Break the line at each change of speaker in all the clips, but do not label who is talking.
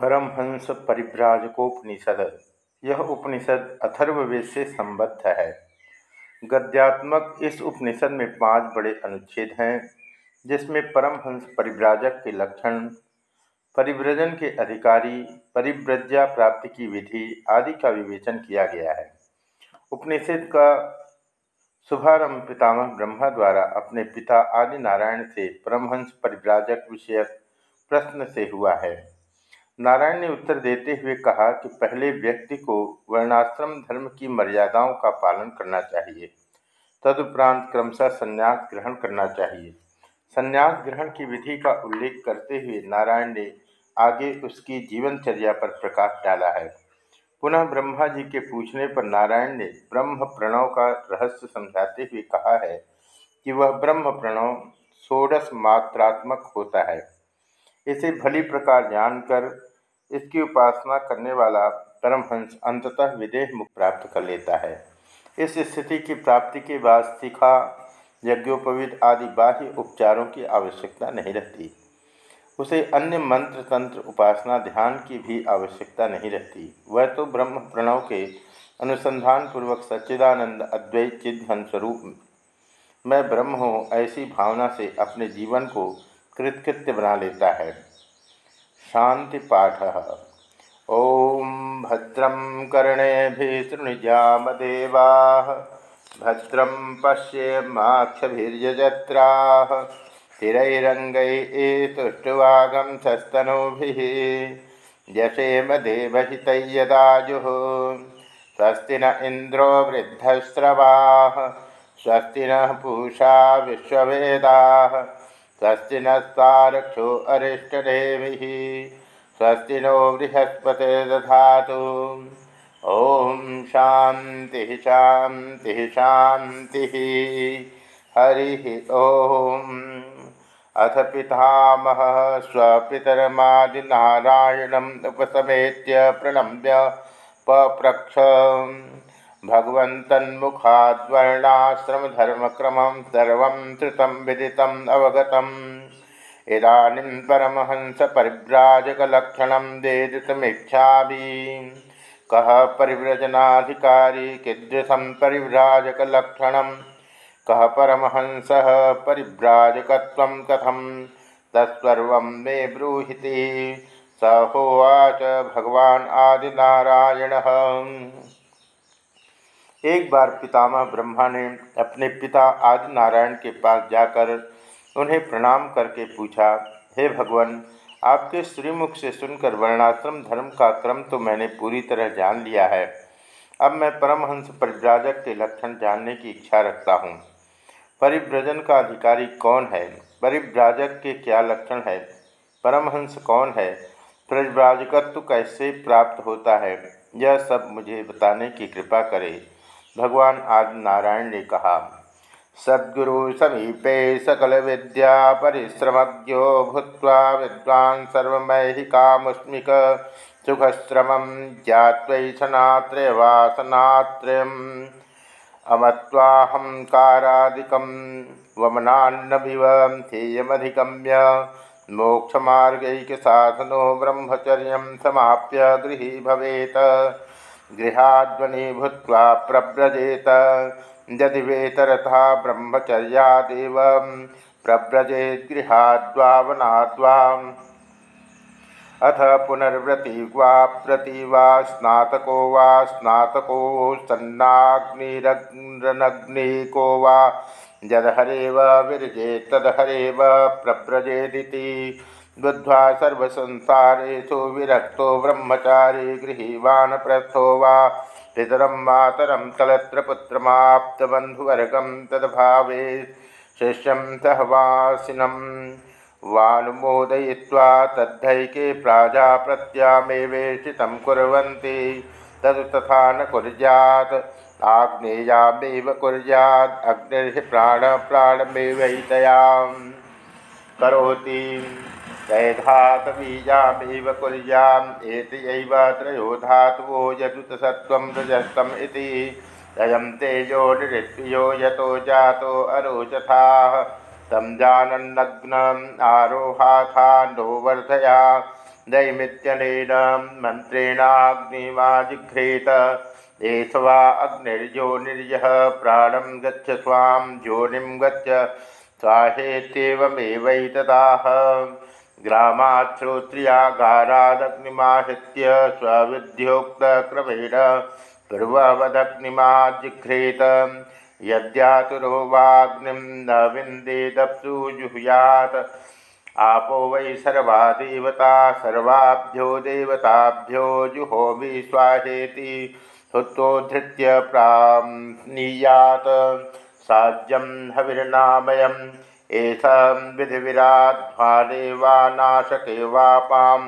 परमहंस परिव्राजकोपनिषद। यह उपनिषद अथर्ववेद से संबद्ध है। गद्यात्मक इस उपनिषद में पाँच बड़े अनुच्छेद हैं, जिसमें परमहंस परिव्राजक के लक्षण, परिव्रजन के अधिकारी, परिव्रज्या प्राप्ति की विधि आदि का विवेचन किया गया है। उपनिषद का शुभारंभ पितामह ब्रह्मा द्वारा अपने पिता आदि नारायण से परमहंस परिव्राजक विषयक प्रश्न से हुआ है। नारायण ने उत्तर देते हुए कहा कि पहले व्यक्ति को वर्णाश्रम धर्म की मर्यादाओं का पालन करना चाहिए। तदुपरांत क्रमशः संन्यास ग्रहण करना चाहिए। संन्यास ग्रहण की विधि का उल्लेख करते हुए नारायण ने आगे उसकी जीवनचर्या पर प्रकाश डाला है। पुनः ब्रह्मा जी के पूछने पर नारायण ने ब्रह्म प्रणव का रहस्य समझाते हुए कहा है कि वह ब्रह्म प्रणव षोडश मात्रात्मक होता है। इसे भली प्रकार जानकर इसकी उपासना करने वाला परमहंस अंततः विदेह मुख प्राप्त कर लेता है। इस स्थिति की प्राप्ति के बाद शिखा यज्ञोपविद आदि बाह्य उपचारों की आवश्यकता नहीं रहती। उसे अन्य मंत्र तंत्र उपासना ध्यान की भी आवश्यकता नहीं रहती। वह तो ब्रह्म प्रणव के अनुसंधान पूर्वक सच्चिदानंद अद्वैत चिन्हन स्वरूप मैं ब्रह्म हूँ, ऐसी भावना से अपने जीवन को कृतकृत्य बना लेता है। शांति पाठ ओम भद्रम कर्णे शृणुजामदेवा भद्रम पश्येम्माक्षजत्रा स्थिरैरंगैतुष्टुवागम सस्तनूभिः यशेम देवहितयदाजु स्वस्ति न इंद्रो वृद्धस्रवाः स्वस्ति न पूषा विश्ववेदाः। स्वस्ति न सारक्षो स्वस्ति नो बृहस्पति दधा ओम शांति शांति शांति हरि ओम अथ पितामह स्वपितरमादिनारायण उपसमेत्य प्रणम्य पप्रक्ष भगवन्तन्मुखाद्वर्णाश्रमधर्मक्रमं सर्वं श्रुतं विदितम् अवगतम्। इदानीं परमहंसपरिव्राजकलक्षणं वेदितुमिच्छामि कः परिव्रजनाधिकारी कीदृशं परिव्राजकलक्षणं? कः परमहंसः परिव्राजकत्वं कथं तत्सर्वं मे ब्रूहिति। स होवाच भगवान् एक बार पितामह ब्रह्मा ने अपने पिता आदि नारायण के पास जाकर उन्हें प्रणाम करके पूछा, हे भगवान, आपके श्रीमुख से सुनकर वर्णाश्रम धर्म का क्रम तो मैंने पूरी तरह जान लिया है। अब मैं परमहंस परिव्राजक के लक्षण जानने की इच्छा रखता हूँ। परिव्रजन का अधिकारी कौन है? परिव्राजक के क्या लक्षण है? परमहंस कौन है? परिव्राजकत्व कैसे प्राप्त होता है? यह सब मुझे बताने की कृपा करें। भगवान आदि नारायण ने कहा, सद्गुरु समीपे सकल विद्या परिश्रमज्ञो भूत्वा विद्वान् सर्वमैहिकामुस्मिक सुखश्रम ज्ञात्वैशनात्रयवासनात्रयम् अमत्वाहंकारादिकं वमनान्नभिव ध्येयमधिगम्य मोक्षमार्गैकसाधनो ब्रह्मचर्य समाप्य गृही भवेत। गृहाध्वनि भूत्वा प्रव्रजेत। यदि वेतरथा ब्रह्मचर्यादेव प्रव्रजेत गृहाद्वावनाद्वा। अथ पुनर्व्रति वा प्रति वा स्नातको वा स्नातको सन्नाग्निरग्निको वा। यदहरेव विरजेत, तदहरेव प्रव्रजेदिति। बुद्ध्वा सर्वसंसारेषु विरक्तो ब्रह्मचारी गृहीवानप्रस्थो वा। पितरं मातरं कलत्रपुत्रमाप्तबन्धुवर्गं तद्भावे शिष्यं सहवासिनं वानुमोदयित्वा तद्धैके प्राजाप्रत्यामेवेशितं कुर्वन्ति। तद् तथा न कुर्यात्। आग्नेयामेव कुर्यात्। अग्निर्हि प्राणप्राणमेवैतयां करोति। दैधातबीजामेव कुर्याम् एतयैव त्रयो धातवो यदुतसत्त्वं रजस्तम् इति। तेजो निऋत्यो यतो जातो अरोचथाः। तं जानन्नग्नम् आरोहाथाण्डो वर्धया। दैमित्यनेन मन्त्रेणाग्निमाजिघ्रेत। एष वा अग्निर्योनिर्यः प्राणं गच्छ स्वां योनिं गच्छ। स्वाहेत्येवमेवैतदाह ग्रामात् श्रोत्रियागारादग्निमाहृत्य स्वविद्योक्तक्रमेण पूर्ववदग्निमाजिघ्रेत। यद्यातुरो वाग्निं न विन्देदप्सु जुहुयात्। आपो वै सर्वा देवता सर्वाभ्यो देवताभ्यो जुहोमि स्वाहेति। हुत्वोद्धृत्य प्राप्नीयात् साज्यं हविर्नामयम्। एषं विधिविराध्वाने वा नाशके वापां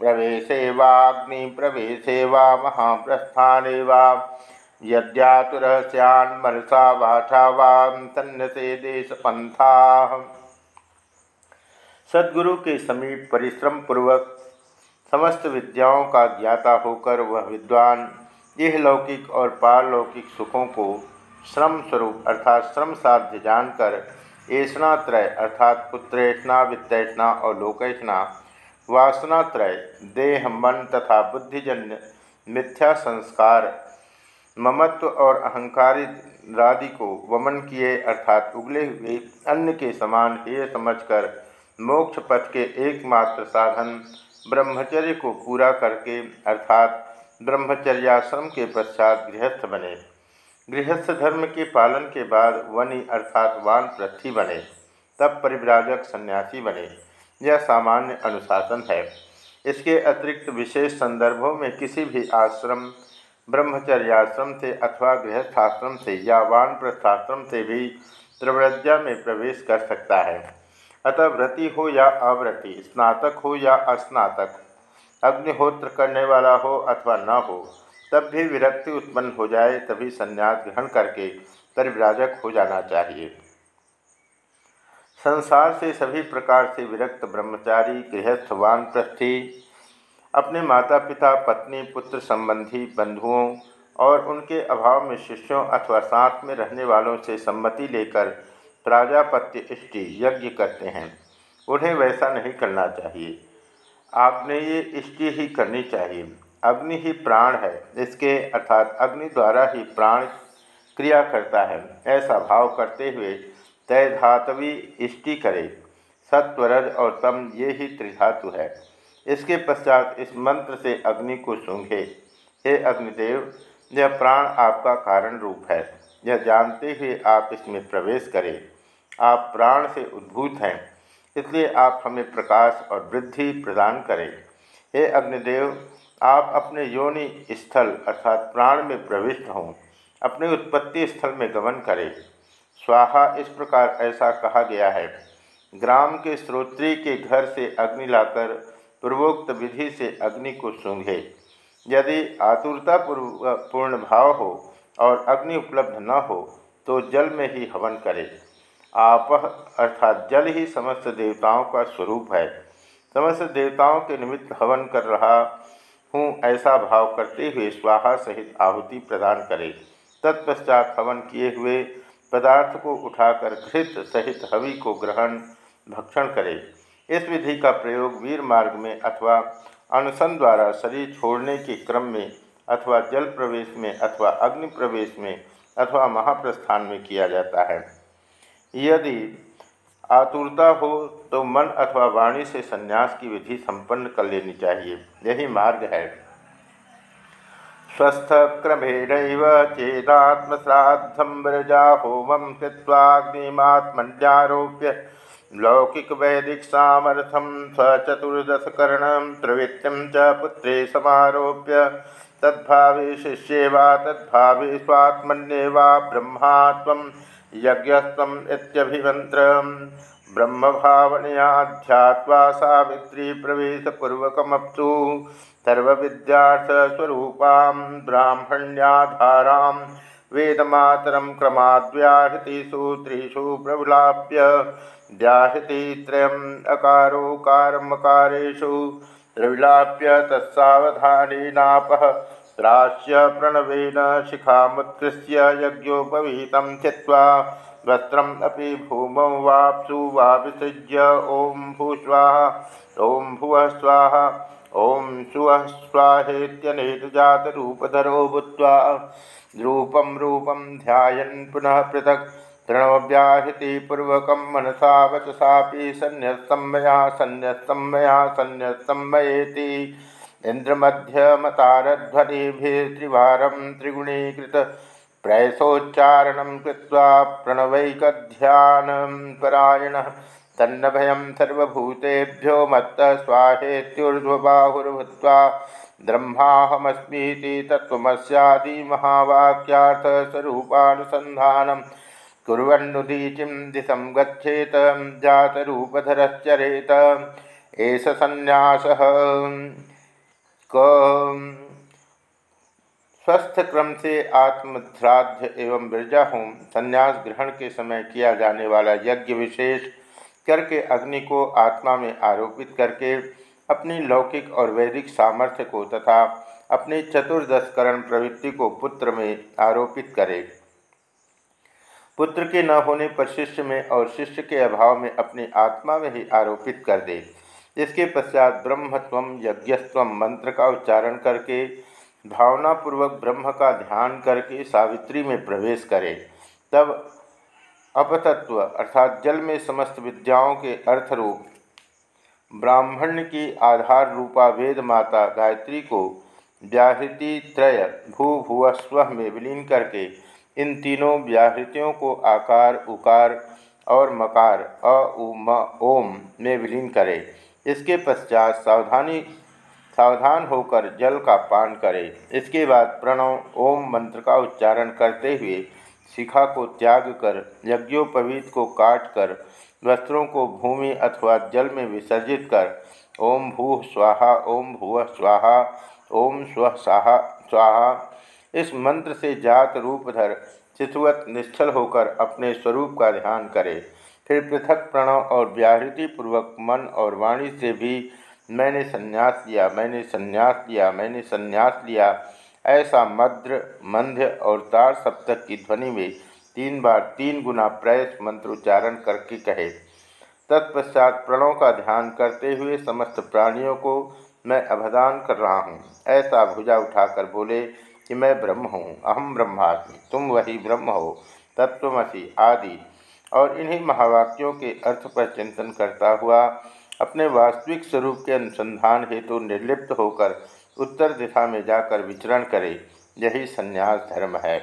प्रवेशे वाग्निप्रवेशे वा। महाप्रस्थाने वा यद्यातुरः स्यान्मनसा वाचा वां सन्नसे देशपंथा सदगुरु के समीप परिश्रम पूर्वक समस्त विद्याओं का ज्ञाता होकर वह विद्वान, यह लौकिक और पारलौकिक सुखों को श्रम स्वरूप अर्थात श्रम साध्य जानकर ऐषणात्रय अर्थात पुत्रेषणा वित्तैषणा और लोकैषणा वासनात्रय देह, मन तथा बुद्धिजन्य, मिथ्या संस्कार, ममत्व और अहंकारी रादि को वमन किए अर्थात उगले हुए अन्न के समान हेय समझकर मोक्ष पथ के एकमात्र साधन ब्रह्मचर्य को पूरा करके अर्थात ब्रह्मचर्याश्रम के पश्चात गृहस्थ बने। गृहस्थ धर्म के पालन के बाद वनि अर्थात वान पृथ्वी बने, तब परिव्राजक सन्यासी बने। यह सामान्य अनुशासन है। इसके अतिरिक्त विशेष संदर्भों में किसी भी आश्रम, ब्रह्मचर्याश्रम से अथवा गृहस्थाश्रम से या वान प्रस्थाश्रम से भी त्रिव्रज्ञा में प्रवेश कर सकता है। अतः व्रति हो या अव्रति, स्नातक हो या अस्नातक, अग्निहोत्र करने वाला हो अथवा न हो तब भी विरक्ति उत्पन्न हो जाए, तभी संन्यास ग्रहण करके परिव्राजक हो जाना चाहिए। संसार से सभी प्रकार से विरक्त ब्रह्मचारी, गृहस्थ, वानप्रस्थी, अपने माता पिता पत्नी, पुत्र संबंधी बंधुओं और उनके अभाव में शिष्यों अथवा साथ में रहने वालों से सम्मति लेकर प्राजापत्य इष्टि यज्ञ करते हैं। उन्हें वैसा नहीं करना चाहिए। आपने ये इष्टि ही करनी चाहिए। अग्नि ही प्राण है इसके अर्थात अग्नि द्वारा ही प्राण क्रिया करता है। ऐसा भाव करते हुए तय धातवी इष्टि करे। सत्वरज और तम ये ही त्रिधातु है। इसके पश्चात इस मंत्र से अग्नि को सूंघे। हे अग्निदेव, यह प्राण आपका कारण रूप है। यह जानते हुए आप इसमें प्रवेश करें। आप प्राण से उद्भूत हैं, इसलिए आप हमें प्रकाश और वृद्धि प्रदान करें। हे अग्निदेव आप अपने योनि स्थल अर्थात प्राण में प्रविष्ट हों, अपने उत्पत्ति स्थल में गमन करें। स्वाहा, इस प्रकार ऐसा कहा गया है। ग्राम के श्रोत्री के घर से अग्नि लाकर पूर्वोक्त विधि से अग्नि को सूंघे। यदि आतुरता पूर्ण भाव हो और अग्नि उपलब्ध न हो तो जल में ही हवन करे। आप अर्थात जल ही समस्त देवताओं का स्वरूप है। समस्त देवताओं के निमित्त हवन कर रहा हूँ ऐसा भाव करते हुए स्वाहा सहित आहुति प्रदान करे। तत्पश्चात हवन किए हुए पदार्थ को उठाकर घृत सहित हवि को ग्रहण, भक्षण करे। इस विधि का प्रयोग वीर मार्ग में अथवा अनशन द्वारा शरीर छोड़ने के क्रम में अथवा जल प्रवेश में अथवा अग्नि प्रवेश में अथवा महाप्रस्थान में किया जाता है। यदि आतुरता हो तो मन अथवा वाणी से संन्यास की विधि संपन्न कर लेनी चाहिए। यही मार्ग है। स्वस्थ क्रमेण चेदात्मश्राद्धम व्रजा होमं कृत्वाग्निमात्मन्यारोप्य लौकिक वैदिक सामर्थ्यम स्वचतुर्दशकर्ण प्रवृत्तिं च पुत्रे समारोप्य तद्भावे शिष्ये वा, तद्भावे स्वात्मन्ये वा ब्रह्मा यज्ञस्तम ब्रह्म भावनया ध्यात्वा सावित्री प्रवेशपूर्वकमप्सु। सर्वविद्यार्थस्वरूपां ब्राह्मण्याधारां वेदमातरं क्रमाद्व्याहृतिषु त्रिषु प्रविलाप्य व्याहृति त्रयम् अकारोकारमकारेषु। त्रिविलाप्य तत्सावधानेनापः त्रास्य प्रणवेन शिखामुत्कृष्य यज्ञोपवीतं चित्वा वस्त्रम अपि भूमौ वापसु वा विसृज्य ओं भूस्वाहा ओं भुव स्वाहा ओं सुवः स्वाहेत्यनेत जातरूपधरो भूत्वा रूपं रूपं ध्यायन् पुनः पृथक् प्रणव्याहृतिपूर्वक मनसा वचसापि सन्न्यस्तं मया सन्न्यस्तं मया सन्न्यस्तं मयेति। इन्द्रमध्यमतारध्वनिभिस्त्रिवारं त्रिगुणीकृत प्रयसोच्चारणं कृत्वा प्रणवैकध्यानं परायणः तन्नभयं सर्वभूतेभ्यो मत्त स्वाहेत्युर्ध्वबाहुर्भूत्वा ब्रह्माहमस्मीति तत्त्वमस्यादिमहावाक्यार्थस्वरूपानुसन्धानं कुर्वन्नुदीचिं दिशं गच्छेत जातरूपधरश्चरेत एष संन्यासः स्वस्थ क्रम से आत्मध्राध्य एवं बिरजा होम संन्यास ग्रहण के समय किया जाने वाला यज्ञ विशेष करके अग्नि को आत्मा में आरोपित करके अपनी लौकिक और वैदिक सामर्थ्य को तथा अपनी चतुर्दशकरण प्रवृत्ति को पुत्र में आरोपित करे। पुत्र के न होने पर शिष्य में और शिष्य के अभाव में अपनी आत्मा में ही आरोपित कर दे। इसके पश्चात ब्रह्मत्व यज्ञस्व मंत्र का उच्चारण करके, भावनापूर्वक ब्रह्म का ध्यान करके सावित्री में प्रवेश करे, तब अपतत्व अर्थात जल में समस्त विद्याओं के अर्थरूप ब्राह्मण की आधार रूपा वेद माता गायत्री को व्याहृति त्रय भू भुव स्व में विलीन करके, इन तीनों व्याहृतियों को आकार, उकार और मकार, अ, उ, म, ओम में विलीन करे। इसके पश्चात सावधानी, सावधान होकर जल का पान करें। इसके बाद प्रणव ओम मंत्र का उच्चारण करते हुए शिखा को त्याग कर यज्ञोपवीत को काट कर, वस्त्रों को भूमि अथवा जल में विसर्जित कर, ओम भू स्वाहा, ओम भुव स्वाहा, ओम स्व स्वाहा स्वाहा। इस मंत्र से जात रूपधर चितवत निश्चल होकर अपने स्वरूप का ध्यान करे। फिर पृथक प्रणव और व्याहृति पूर्वक मन और वाणी से भी, मैंने संन्यास लिया, मैंने संन्यास लिया, मैंने संन्यास लिया। ऐसा मद्र मध्य और तार सप्तक की ध्वनि में तीन बार तीन गुना प्रयस मंत्रोच्चारण करके कहे। तत्पश्चात प्रणव का ध्यान करते हुए समस्त प्राणियों को मैं अभदान कर रहा हूँ। ऐसा भुजा उठाकर बोले कि मैं ब्रह्म हूँ अहम ब्रह्मास्मि तुम वही ब्रह्म हो तत्वमसी आदि। और इन्हीं महावाक्यों के अर्थ पर चिंतन करता हुआ अपने वास्तविक स्वरूप के अनुसंधान हेतु निर्लिप्त होकर उत्तर दिशा में जाकर विचरण करे, यही संन्यास धर्म है।